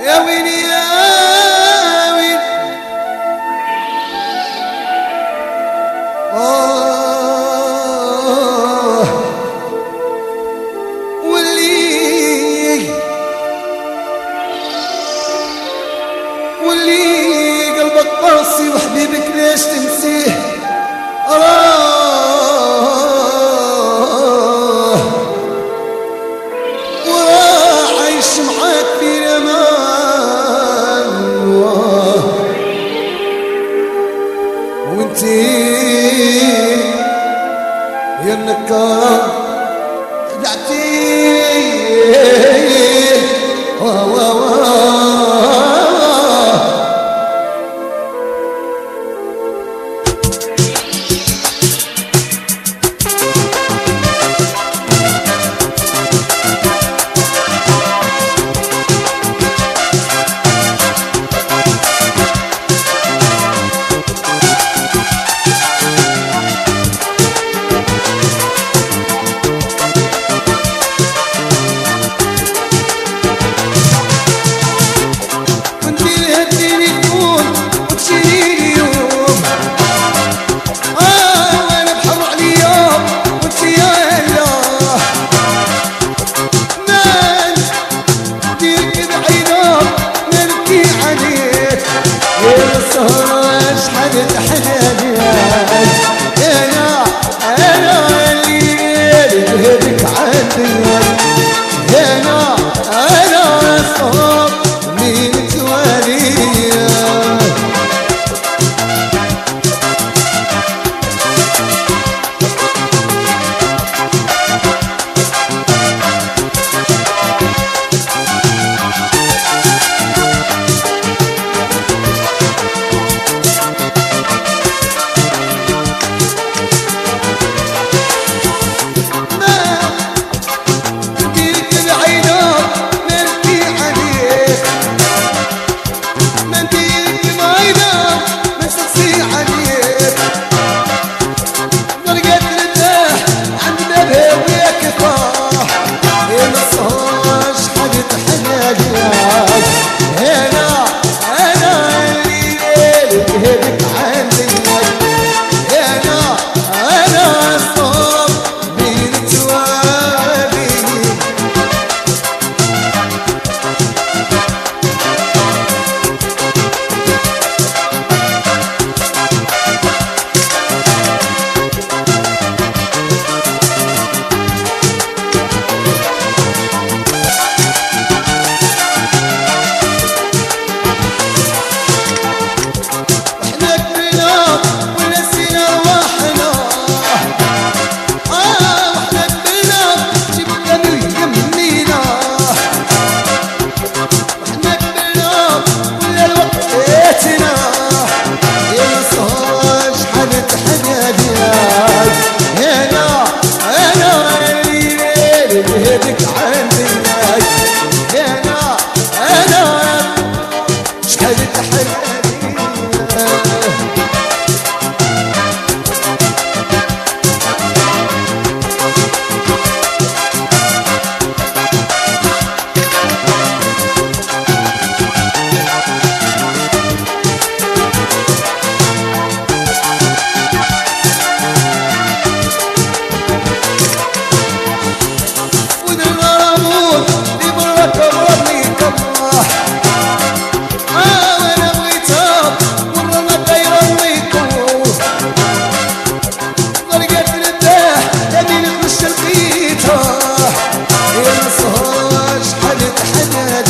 يا ويلي يا ويلي. آه. ولي واللي قلبك قاسي وحبيبك ليش تنسيه؟ آه انتي يا النكار رجعتي. يا السهرة شحال تحلى بيها heavy I've